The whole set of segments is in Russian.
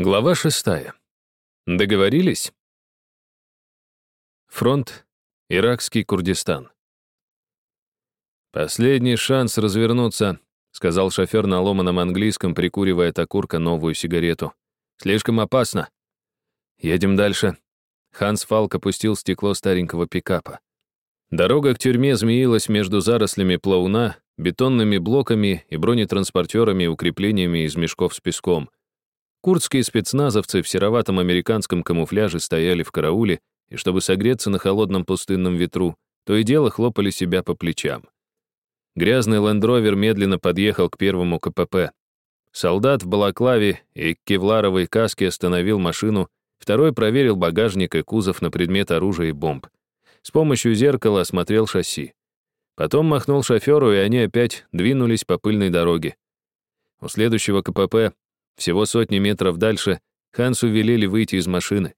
Глава шестая. Договорились? Фронт. Иракский Курдистан. «Последний шанс развернуться», — сказал шофер на ломаном английском, прикуривая от окурка новую сигарету. «Слишком опасно». «Едем дальше». Ханс Фалк опустил стекло старенького пикапа. Дорога к тюрьме змеилась между зарослями плауна, бетонными блоками и бронетранспортерами и укреплениями из мешков с песком — Курдские спецназовцы в сероватом американском камуфляже стояли в карауле, и чтобы согреться на холодном пустынном ветру, то и дело хлопали себя по плечам. Грязный лендровер медленно подъехал к первому КПП. Солдат в балаклаве и кевларовой каске остановил машину, второй проверил багажник и кузов на предмет оружия и бомб. С помощью зеркала осмотрел шасси. Потом махнул шоферу, и они опять двинулись по пыльной дороге. У следующего КПП всего сотни метров дальше Хансу велели выйти из машины.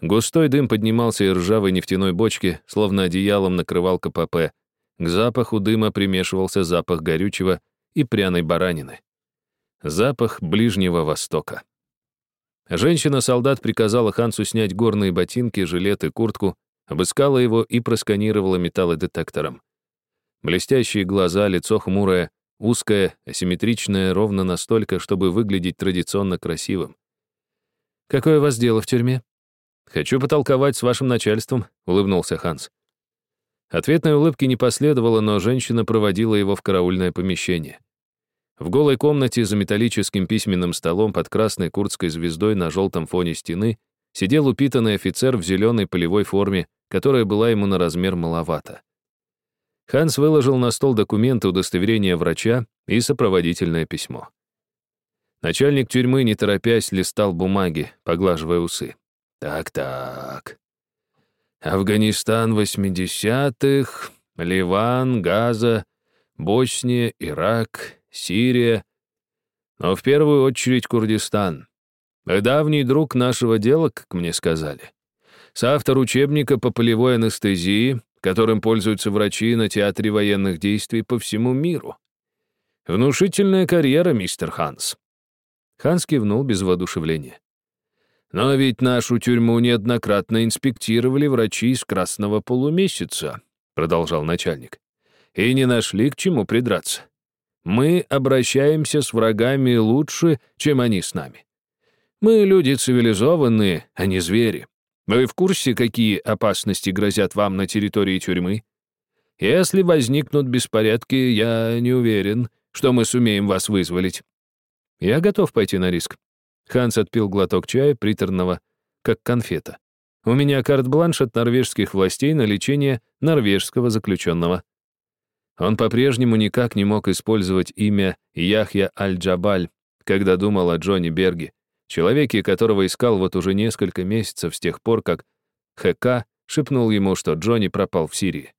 Густой дым поднимался из ржавой нефтяной бочки, словно одеялом накрывал КПП. К запаху дыма примешивался запах горючего и пряной баранины. Запах Ближнего Востока. Женщина-солдат приказала Хансу снять горные ботинки, жилет и куртку, обыскала его и просканировала металлодетектором. Блестящие глаза, лицо хмурое, Узкая, асимметричная, ровно настолько, чтобы выглядеть традиционно красивым. «Какое у вас дело в тюрьме?» «Хочу потолковать с вашим начальством», — улыбнулся Ханс. Ответной улыбки не последовало, но женщина проводила его в караульное помещение. В голой комнате за металлическим письменным столом под красной курдской звездой на желтом фоне стены сидел упитанный офицер в зеленой полевой форме, которая была ему на размер маловато. Ханс выложил на стол документы удостоверения врача и сопроводительное письмо. Начальник тюрьмы, не торопясь, листал бумаги, поглаживая усы. «Так-так. Афганистан 80-х, Ливан, Газа, Босния, Ирак, Сирия. Но в первую очередь Курдистан. Давний друг нашего дела, как мне сказали. Соавтор учебника по полевой анестезии, которым пользуются врачи на театре военных действий по всему миру. Внушительная карьера, мистер Ханс. Ханс кивнул без воодушевления. Но ведь нашу тюрьму неоднократно инспектировали врачи из красного полумесяца, продолжал начальник, и не нашли к чему придраться. Мы обращаемся с врагами лучше, чем они с нами. Мы люди цивилизованные, а не звери. Вы в курсе, какие опасности грозят вам на территории тюрьмы? Если возникнут беспорядки, я не уверен, что мы сумеем вас вызволить. Я готов пойти на риск. Ханс отпил глоток чая, приторного, как конфета. У меня карт-бланш от норвежских властей на лечение норвежского заключенного. Он по-прежнему никак не мог использовать имя Яхья Аль-Джабаль, когда думал о Джонни Берге, человеке, которого искал вот уже несколько месяцев с тех пор, как ХК шепнул ему, что Джонни пропал в Сирии.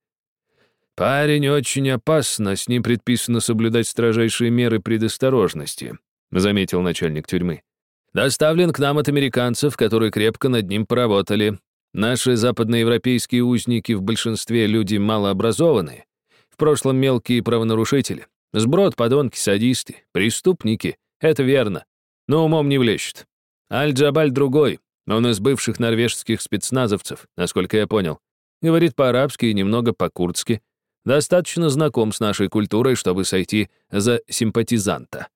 «Парень очень опасно, с ним предписано соблюдать строжайшие меры предосторожности», заметил начальник тюрьмы. «Доставлен к нам от американцев, которые крепко над ним поработали. Наши западноевропейские узники в большинстве люди малообразованные, в прошлом мелкие правонарушители, сброд, подонки, садисты, преступники. Это верно но умом не влещет. Аль-Джабаль другой, он из бывших норвежских спецназовцев, насколько я понял. Говорит по-арабски и немного по-курдски. Достаточно знаком с нашей культурой, чтобы сойти за симпатизанта.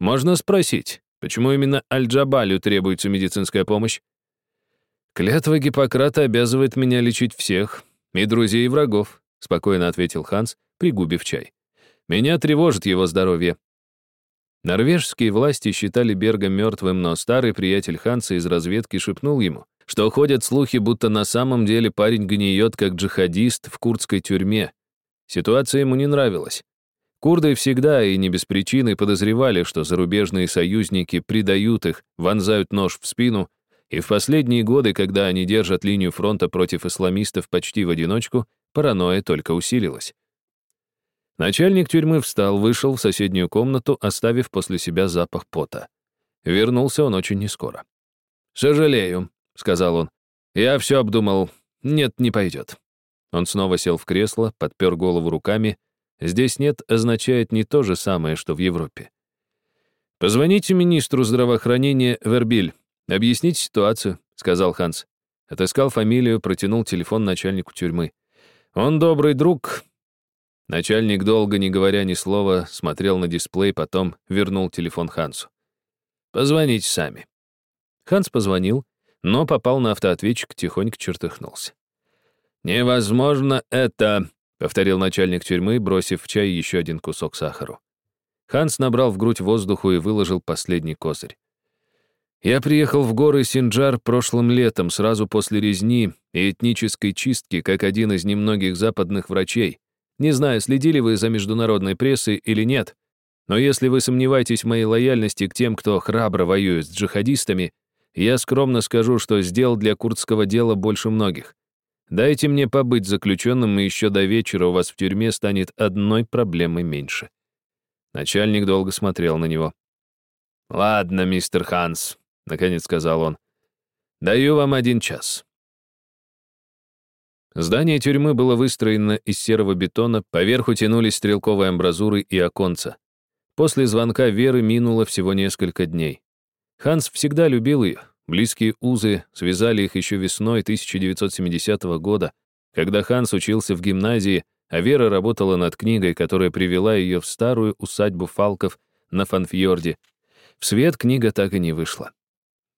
Можно спросить, почему именно Аль-Джабалю требуется медицинская помощь? «Клятва Гиппократа обязывает меня лечить всех, и друзей, и врагов», спокойно ответил Ханс, пригубив чай. «Меня тревожит его здоровье, Норвежские власти считали Берга мертвым, но старый приятель Ханса из разведки шепнул ему, что ходят слухи, будто на самом деле парень гниет как джихадист в курдской тюрьме. Ситуация ему не нравилась. Курды всегда и не без причины подозревали, что зарубежные союзники предают их, вонзают нож в спину, и в последние годы, когда они держат линию фронта против исламистов почти в одиночку, паранойя только усилилась. Начальник тюрьмы встал, вышел в соседнюю комнату, оставив после себя запах пота. Вернулся он очень нескоро. «Сожалею», — сказал он. «Я все обдумал. Нет, не пойдет». Он снова сел в кресло, подпер голову руками. «Здесь нет» означает не то же самое, что в Европе. «Позвоните министру здравоохранения Вербиль. Объясните ситуацию», — сказал Ханс. Отыскал фамилию, протянул телефон начальнику тюрьмы. «Он добрый друг». Начальник, долго не говоря ни слова, смотрел на дисплей, потом вернул телефон Хансу. «Позвоните сами». Ханс позвонил, но попал на автоответчик, тихонько чертыхнулся. «Невозможно это», — повторил начальник тюрьмы, бросив в чай еще один кусок сахару. Ханс набрал в грудь воздуху и выложил последний козырь. «Я приехал в горы Синджар прошлым летом, сразу после резни и этнической чистки, как один из немногих западных врачей. Не знаю, следили вы за международной прессой или нет, но если вы сомневаетесь в моей лояльности к тем, кто храбро воюет с джихадистами, я скромно скажу, что сделал для курдского дела больше многих. Дайте мне побыть заключенным, и еще до вечера у вас в тюрьме станет одной проблемой меньше». Начальник долго смотрел на него. «Ладно, мистер Ханс», — наконец сказал он. «Даю вам один час». Здание тюрьмы было выстроено из серого бетона, поверху тянулись стрелковые амбразуры и оконца. После звонка Веры минуло всего несколько дней. Ханс всегда любил ее. Близкие узы связали их еще весной 1970 года, когда Ханс учился в гимназии, а Вера работала над книгой, которая привела ее в старую усадьбу Фалков на Фанфьорде. В свет книга так и не вышла.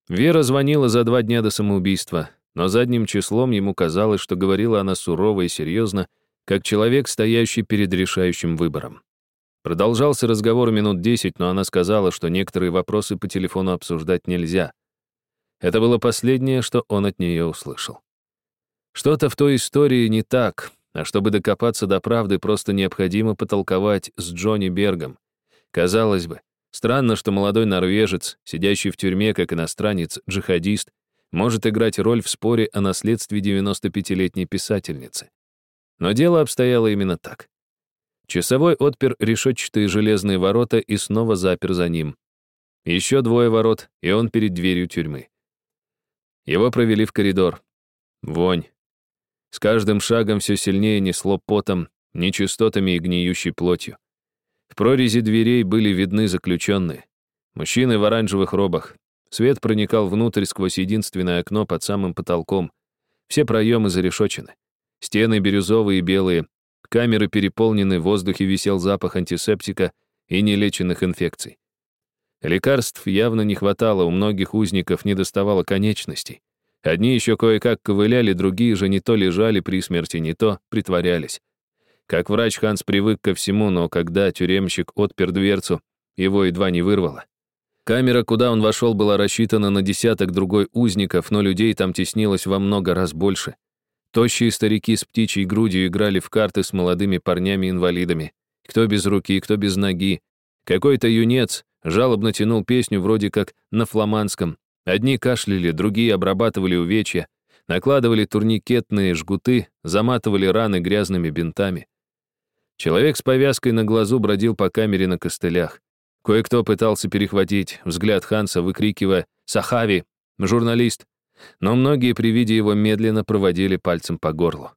Вера звонила за два дня до самоубийства, но задним числом ему казалось, что говорила она сурово и серьезно, как человек, стоящий перед решающим выбором. Продолжался разговор минут десять, но она сказала, что некоторые вопросы по телефону обсуждать нельзя. Это было последнее, что он от нее услышал. Что-то в той истории не так, а чтобы докопаться до правды, просто необходимо потолковать с Джонни Бергом. Казалось бы, странно, что молодой норвежец, сидящий в тюрьме как иностранец-джихадист, может играть роль в споре о наследстве 95-летней писательницы. Но дело обстояло именно так. Часовой отпер решетчатые железные ворота и снова запер за ним. Еще двое ворот, и он перед дверью тюрьмы. Его провели в коридор. Вонь. С каждым шагом все сильнее несло потом, нечистотами и гниющей плотью. В прорези дверей были видны заключенные. Мужчины в оранжевых робах. Свет проникал внутрь сквозь единственное окно под самым потолком. Все проемы зарешочены. Стены бирюзовые и белые, Камеры переполнены, в воздухе висел запах антисептика и нелеченных инфекций. Лекарств явно не хватало, у многих узников не доставало конечностей. Одни еще кое-как ковыляли, другие же не то лежали при смерти, не то притворялись. Как врач Ханс привык ко всему, но когда тюремщик отпер дверцу, его едва не вырвало. Камера, куда он вошел, была рассчитана на десяток другой узников, но людей там теснилось во много раз больше. Тощие старики с птичьей грудью играли в карты с молодыми парнями-инвалидами. Кто без руки, кто без ноги. Какой-то юнец жалобно тянул песню вроде как на фламандском. Одни кашляли, другие обрабатывали увечья, накладывали турникетные жгуты, заматывали раны грязными бинтами. Человек с повязкой на глазу бродил по камере на костылях. Кое-кто пытался перехватить взгляд Ханса, выкрикивая «Сахави! Журналист! но многие при виде его медленно проводили пальцем по горлу.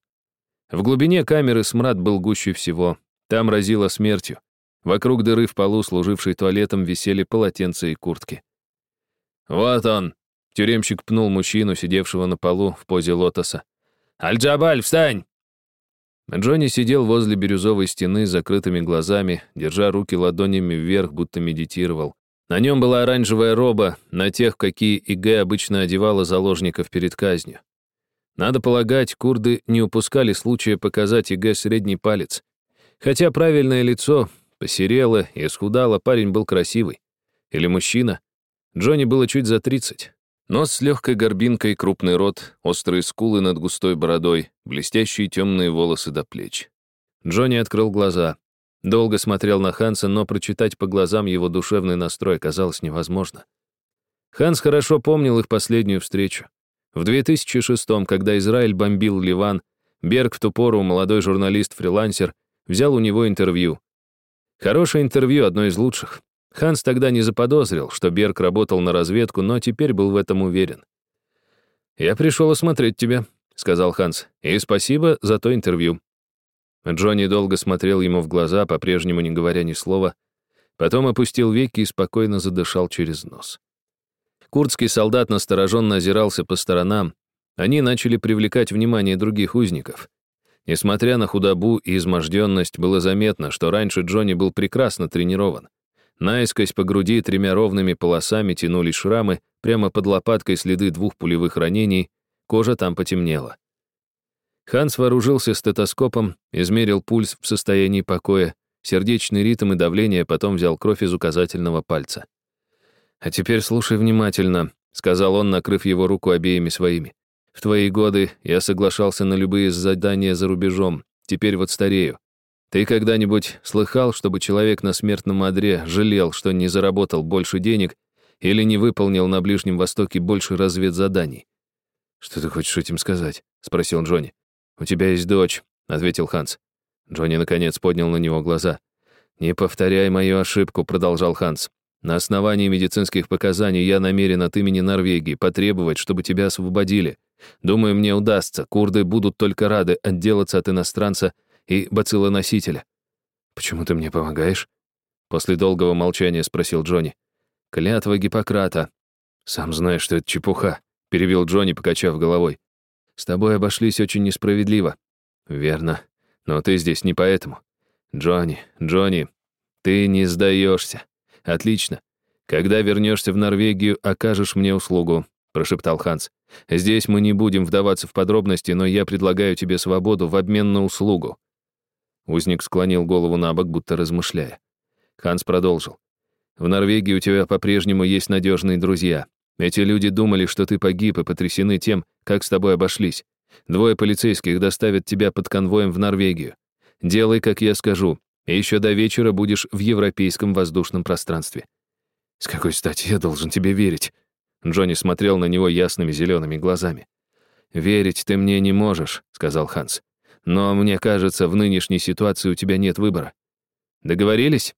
В глубине камеры смрад был гуще всего. Там разило смертью. Вокруг дыры в полу, служившей туалетом, висели полотенца и куртки. «Вот он!» — тюремщик пнул мужчину, сидевшего на полу в позе лотоса. «Аль-Джабаль, встань!» Джонни сидел возле бирюзовой стены с закрытыми глазами, держа руки ладонями вверх, будто медитировал. На нем была оранжевая роба, на тех, какие ИГ обычно одевала заложников перед казнью. Надо полагать, курды не упускали случая показать ИГ средний палец. Хотя правильное лицо посерело и схудало, парень был красивый. Или мужчина. Джонни было чуть за 30. Нос с легкой горбинкой, крупный рот, острые скулы над густой бородой, блестящие темные волосы до плеч. Джонни открыл глаза. Долго смотрел на Ханса, но прочитать по глазам его душевный настрой казалось невозможно. Ханс хорошо помнил их последнюю встречу. В 2006-м, когда Израиль бомбил Ливан, Берг в ту пору, молодой журналист-фрилансер, взял у него интервью. Хорошее интервью, одно из лучших. Ханс тогда не заподозрил, что Берг работал на разведку, но теперь был в этом уверен. «Я пришел осмотреть тебя», — сказал Ханс, — «и спасибо за то интервью. Джонни долго смотрел ему в глаза, по-прежнему не говоря ни слова. Потом опустил веки и спокойно задышал через нос. Курдский солдат настороженно озирался по сторонам. Они начали привлекать внимание других узников. Несмотря на худобу и изможденность, было заметно, что раньше Джонни был прекрасно тренирован. Наискось по груди тремя ровными полосами тянулись шрамы, прямо под лопаткой следы двух пулевых ранений, кожа там потемнела. Ханс вооружился стетоскопом, измерил пульс в состоянии покоя, сердечный ритм и давление, потом взял кровь из указательного пальца. «А теперь слушай внимательно», — сказал он, накрыв его руку обеими своими. «В твои годы я соглашался на любые задания за рубежом, теперь вот старею. Ты когда-нибудь слыхал, чтобы человек на смертном одре жалел, что не заработал больше денег или не выполнил на Ближнем Востоке больше разведзаданий?» «Что ты хочешь этим сказать?» — спросил Джонни. «У тебя есть дочь», — ответил Ханс. Джонни, наконец, поднял на него глаза. «Не повторяй мою ошибку», — продолжал Ханс. «На основании медицинских показаний я намерен от имени Норвегии потребовать, чтобы тебя освободили. Думаю, мне удастся. Курды будут только рады отделаться от иностранца и бациллоносителя». «Почему ты мне помогаешь?» После долгого молчания спросил Джонни. «Клятва Гиппократа». «Сам знаешь, что это чепуха», — перевел Джонни, покачав головой. «С тобой обошлись очень несправедливо». «Верно. Но ты здесь не поэтому. Джонни, Джонни, ты не сдаешься. Отлично. Когда вернешься в Норвегию, окажешь мне услугу, прошептал Ханс. Здесь мы не будем вдаваться в подробности, но я предлагаю тебе свободу в обмен на услугу. Узник склонил голову на бок, будто размышляя. Ханс продолжил. В Норвегии у тебя по-прежнему есть надежные друзья. Эти люди думали, что ты погиб и потрясены тем, как с тобой обошлись. Двое полицейских доставят тебя под конвоем в Норвегию. Делай, как я скажу, и еще до вечера будешь в европейском воздушном пространстве. С какой стати я должен тебе верить? Джонни смотрел на него ясными зелеными глазами. «Верить ты мне не можешь», — сказал Ханс. «Но мне кажется, в нынешней ситуации у тебя нет выбора. Договорились?»